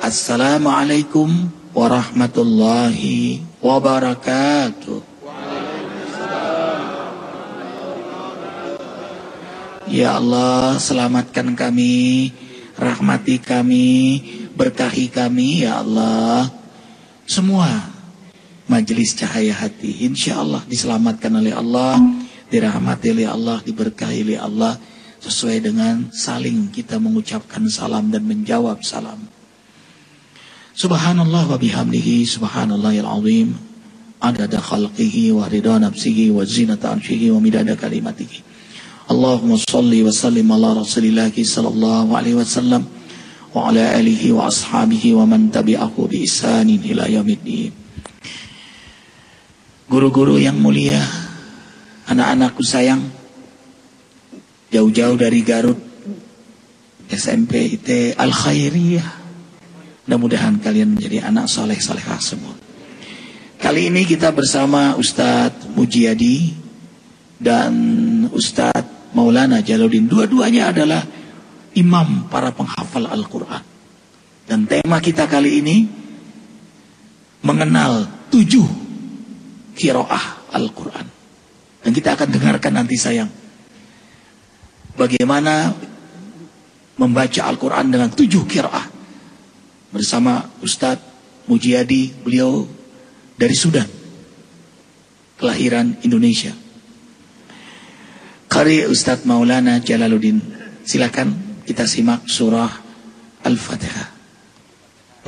Assalamualaikum warahmatullahi wabarakatuh. Ya Allah, selamatkan kami, rahmati kami, berkahi kami, ya Allah. Semua majelis cahaya hati, insya Allah diselamatkan oleh Allah, dirahmati oleh Allah, diberkahi oleh Allah, sesuai dengan saling kita mengucapkan salam dan menjawab salam. Subhanallah wa bihamdihi, subhanallahil azim, adada khalqihi wa ridha nafsihi wa zinata arshihi wa midada kalimatihi. Allahumma salli wa sallim ala rasulillah sallallahu alaihi wasallam wa ala alihi wa ashabihi wa man tabi'ahu bi isanin ila. Guru-guru yang mulia, anak-anakku sayang, jauh-jauh dari Garut, SMP IT Al Khairiyah. Mudah-mudahan kalian menjadi anak soleh solehah semua. Kali ini kita bersama Ustadz Mujiadi dan Ustadz Maulana Jaludin. Dua-duanya adalah imam para penghafal Al-Quran. Dan tema kita kali ini mengenal tujuh kiroah Al-Quran. Dan kita akan dengarkan nanti sayang. Bagaimana membaca Al-Quran dengan tujuh kiroah Bersama Ustadz Mujiadi, beliau dari Sudan. Kelahiran Indonesia. Qari Ustadz Maulana Jalaluddin. Silakan kita simak surah Al-Fatihah.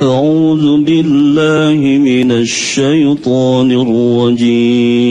أعوذ بالله من الشيطان الرجيم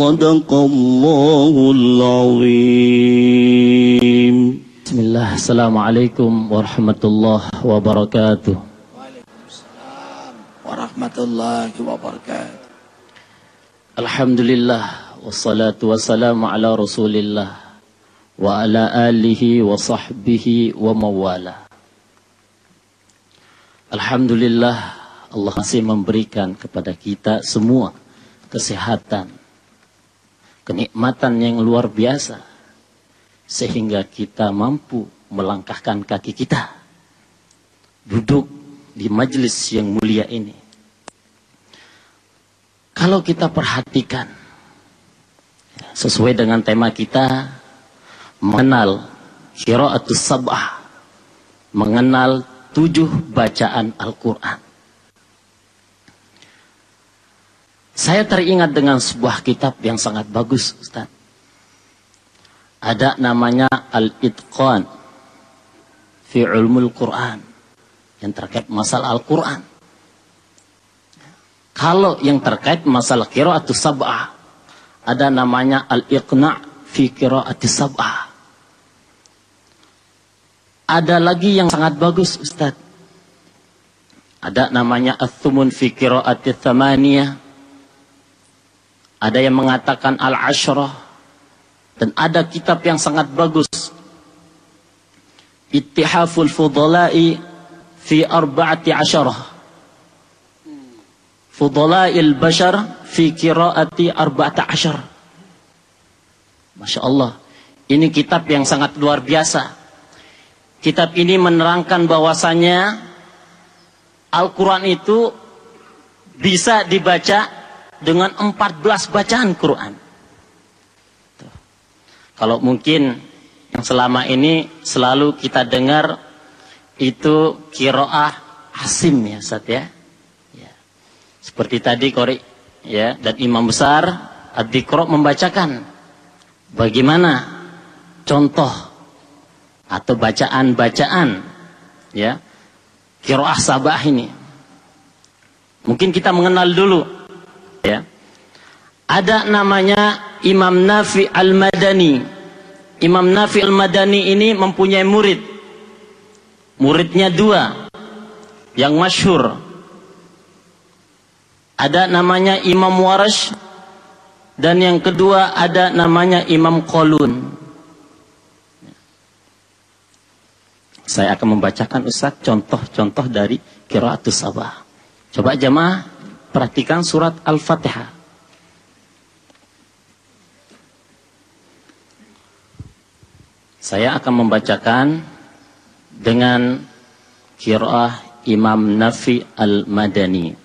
صدق الله العظيم Bismillah, Assalamualaikum warahmatullahi wabarakatuh. Waalaikumsalam warahmatullahi wabarakatuh. Alhamdulillah, wassalatu wassalamu ala rasulillah, wa ala alihi wa sahbihi wa mawala. Alhamdulillah, Allah masih memberikan kepada kita semua kesehatan, kenikmatan yang luar biasa, sehingga kita mampu melangkahkan kaki kita duduk di majelis yang mulia ini. Kalau kita perhatikan sesuai dengan tema kita mengenal qiraatus sab'ah, mengenal tujuh bacaan Al-Qur'an. Saya teringat dengan sebuah kitab yang sangat bagus, Ustaz ada namanya Al-Itqan fi ulumul Quran yang terkait masalah Al-Quran. Kalau yang terkait masalah qiraatus sab'ah ada namanya Al-Iqna fi qiraatis sab'ah. Ada lagi yang sangat bagus Ustaz. Ada namanya Al-Thumun fi qiraatis thamaniyah. Ada yang mengatakan Al-Ashrah dan ada kitab yang sangat bagus. Ittihaful Fudala'i fi arba'ati asyarah. Fudala'il Bashar fi kiraati arba'ata asyar. Masya Allah. Ini kitab yang sangat luar biasa. kitab ini menerangkan bahwasanya Al-Quran itu bisa dibaca dengan 14 bacaan Quran. Kalau mungkin yang selama ini selalu kita dengar itu kiroah asim ya Ustaz ya. Seperti tadi Kori ya dan imam besar ad membacakan bagaimana contoh atau bacaan-bacaan ya kiroah sabah ini. Mungkin kita mengenal dulu ya. Ada namanya Imam Nafi Al-Madani. Imam Nafi Al-Madani ini mempunyai murid. Muridnya dua. Yang masyhur. Ada namanya Imam Warash dan yang kedua ada namanya Imam Kolun. Saya akan membacakan Ustaz contoh-contoh dari Qiraatus Sabah. Coba jemaah perhatikan surat Al-Fatihah. Saya akan membacakan dengan Qiraah Imam Nafi Al-Madani.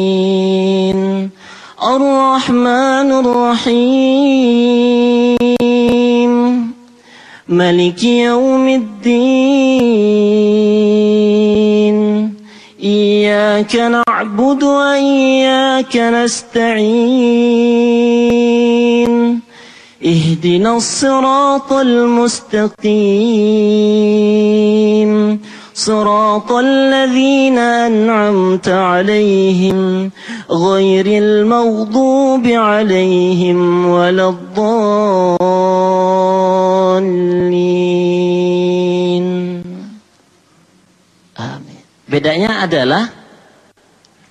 الرحمن الرحيم. ملك يوم الدين. إياك نعبد وإياك نستعين. اهدنا الصراط المستقيم. صراط الذين أنعمت عليهم غير المغضوب عليهم ولا الضالين Amin. Bedanya adalah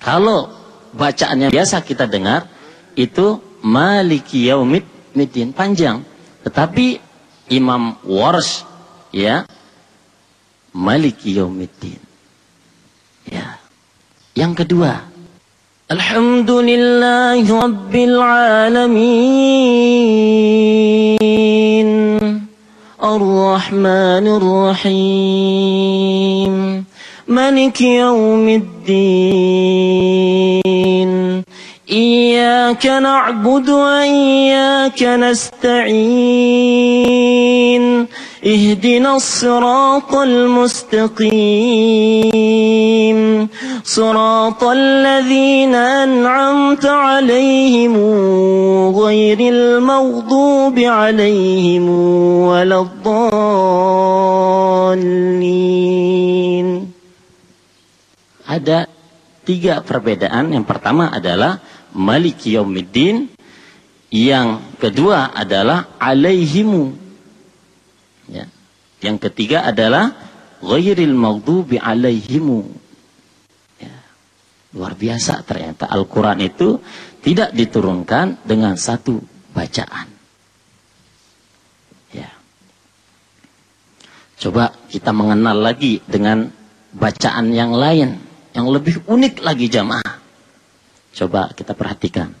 kalau bacaannya biasa kita dengar itu Maliki Yaumid Midin panjang. Tetapi Imam Wars ya Maliki Yaumiddin. Ya. Yang kedua, Alhamdulillahi Rabbil Alamin Ar-Rahmanir Rahim Maliki Yaumiddin إياك نعبد وإياك نستعين اهدنا الصراط المستقيم صراط الذين أنعمت عليهم غير المغضوب عليهم ولا الضالين Ada tiga perbedaan. Yang pertama adalah Maliki Yaumiddin. Yang kedua adalah alaihimu Ya. yang ketiga adalah ghairil maghdubi alaihimu. Ya. Luar biasa ternyata Al-Quran itu tidak diturunkan dengan satu bacaan. Ya. Coba kita mengenal lagi dengan bacaan yang lain. Yang lebih unik lagi jamaah. Coba kita perhatikan.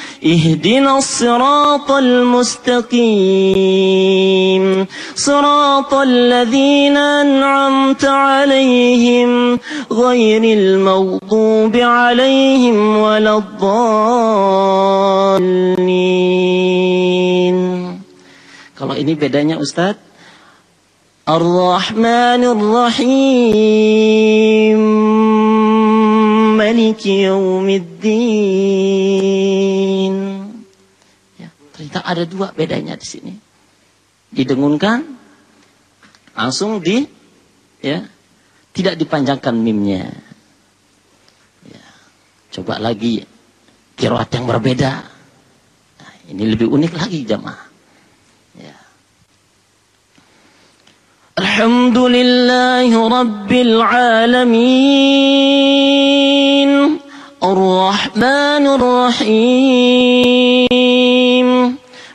اهدنا الصراط المستقيم. صراط الذين أنعمت عليهم غير المغضوب عليهم ولا الضالين. Kalau ini bedanya Ustadz الرحمن الرحيم ملك يوم الدين Tak ada dua bedanya di sini. Didengunkan, langsung di, ya, tidak dipanjangkan mimnya. Ya. Coba lagi kiroat yang berbeda. Nah, ini lebih unik lagi jamaah. Ya. Alhamdulillah Rabbil Alamin Ar-Rahman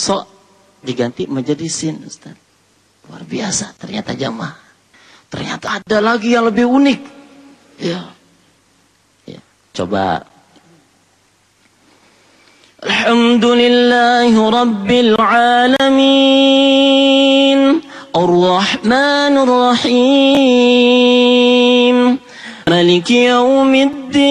So diganti menjadi sin Ustaz Luar biasa ternyata jamaah. Ternyata ada lagi yang lebih unik. Ya. ya. Coba. Alhamdulillah Rabbil Alamin. Ar-Rahman Ar-Rahim. Malik Yawmiddin.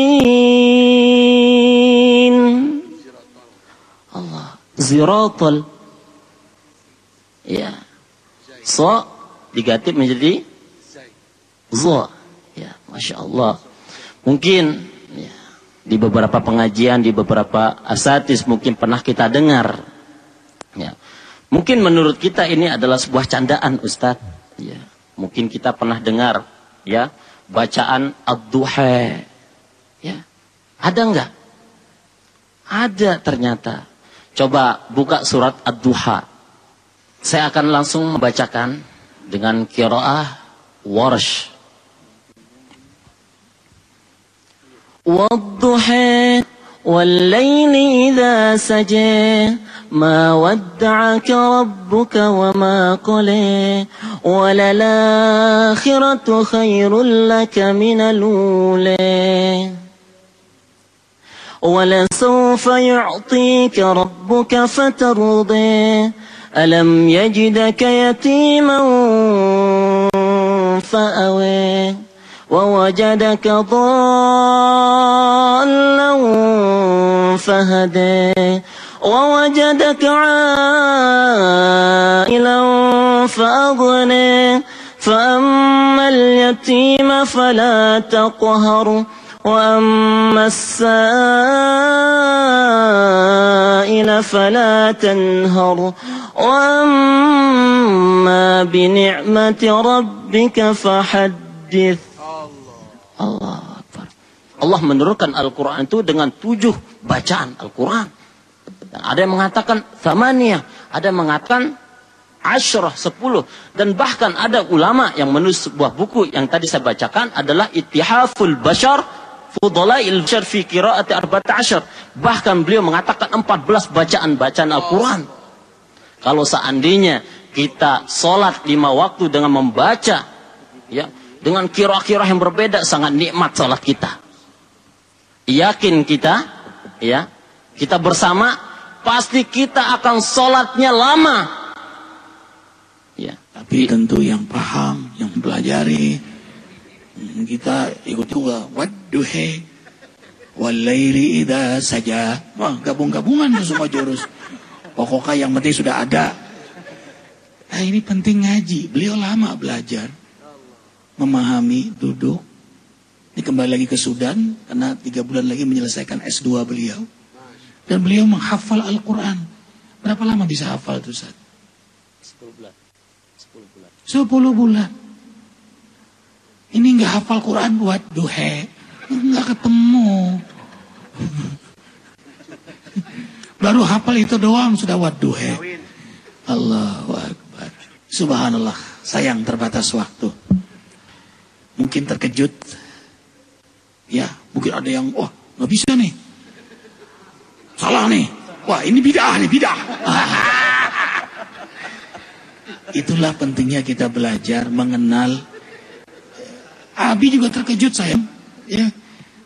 Ziratul. Ya. So diganti menjadi zo. Ya masya Allah mungkin ya, di beberapa pengajian di beberapa asatis mungkin pernah kita dengar. Ya. Mungkin menurut kita ini adalah sebuah candaan Ustadz ya. Mungkin kita pernah dengar ya bacaan ad-duha. Ya. Ada enggak ada ternyata. Coba buka surat Ad-Duha. Saya akan langsung membacakan dengan kiraah warsh. Wadduha والليل إذا سجى ما ودعك ربك وما قلى وللآخرة خير لك من الأولى ولسوف يعطيك ربك فترضي. ألم يجدك يتيما فأوي. ووجدك ضالا فهدي. ووجدك عائلا فأغني. فأما اليتيم فلا تقهر. وأما السائل فلا تنهر وأما بنعمة ربك فحدث الله أكبر Allah menurunkan Al-Quran itu dengan tujuh bacaan Al-Quran. Ada yang mengatakan thamaniyah, ada yang mengatakan asyrah, sepuluh. Dan bahkan ada ulama yang menulis sebuah buku yang tadi saya bacakan adalah Ittihaful Bashar Fudalail fi Qiraati Arba'ata. Bahkan beliau mengatakan 14 bacaan-bacaan Al-Quran. Kalau seandainya kita sholat lima waktu dengan membaca, ya, dengan kira-kira yang berbeda, sangat nikmat sholat kita. Yakin kita, ya, kita bersama, pasti kita akan sholatnya lama. Ya. Tapi tentu yang paham, yang pelajari, kita ikut juga. Wadduhe walaili ida saja. Wah gabung-gabungan semua jurus. Pokoknya yang penting sudah ada. Nah ini penting ngaji. Beliau lama belajar memahami duduk. Ini kembali lagi ke Sudan karena tiga bulan lagi menyelesaikan S2 beliau. Dan beliau menghafal Al-Quran. Berapa lama bisa hafal itu saat 10 bulan. 10 bulan. 10 bulan ini nggak hafal Quran buat duhe. Nggak ketemu. Baru hafal itu doang sudah buat duhe. Allahu Akbar. Subhanallah, sayang terbatas waktu. Mungkin terkejut. Ya, mungkin ada yang, wah nggak bisa nih. Salah nih. Wah ini bid'ah nih, bid'ah. Itulah pentingnya kita belajar mengenal. Abi juga terkejut sayang. Ya,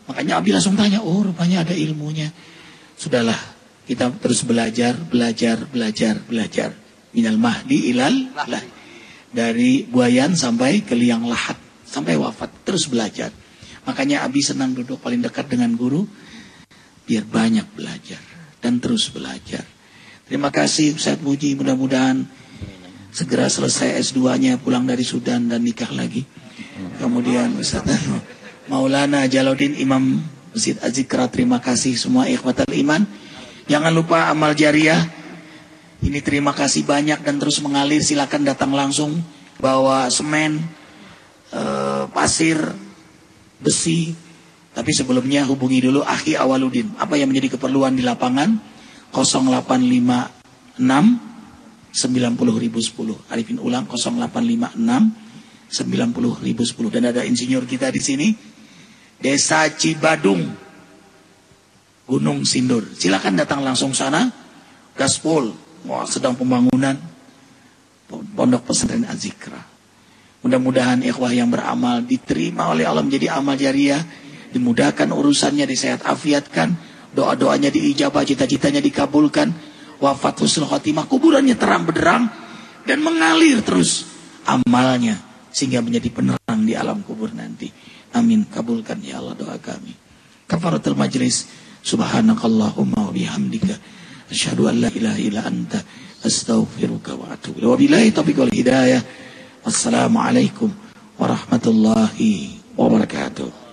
makanya Abi langsung tanya, oh rupanya ada ilmunya. Sudahlah, kita terus belajar, belajar, belajar, belajar. Minal mahdi ilal lah. Dari buayan sampai ke liang lahat. Sampai wafat. Terus belajar. Makanya Abi senang duduk paling dekat dengan guru. Biar banyak belajar. Dan terus belajar. Terima kasih Ustaz Muji. Mudah-mudahan segera selesai S2-nya. Pulang dari Sudan dan nikah lagi. Kemudian Ustaz Maulana Jaludin Imam Masjid Azikra. Terima kasih semua ikhwatal iman. Jangan lupa amal jariah. Ini terima kasih banyak dan terus mengalir. Silakan datang langsung bawa semen, eh, pasir, besi. Tapi sebelumnya hubungi dulu Akhi Awaludin. Apa yang menjadi keperluan di lapangan? 0856 90010. Arifin ulang 0856 90010. Dan ada insinyur kita di sini. Desa Cibadung. Gunung Sindur. Silakan datang langsung sana. Gaspol, wah sedang pembangunan pondok pesantren Azikra. Mudah-mudahan ikhwah yang beramal diterima oleh Allah menjadi amal jariah, dimudahkan urusannya, disehat afiatkan, doa-doanya diijabah, cita-citanya dikabulkan, wafat husnul khotimah, kuburannya terang benderang dan mengalir terus amalnya sehingga menjadi penerang di alam kubur nanti. Amin. Kabulkan ya Allah doa kami. Kafaratul majlis. Subhanakallahumma wa bihamdika asyhadu an la ilaha illa anta astaghfiruka wa atubu ilaik. Wabillahi taufiq wal hidayah. Wassalamualaikum warahmatullahi wabarakatuh.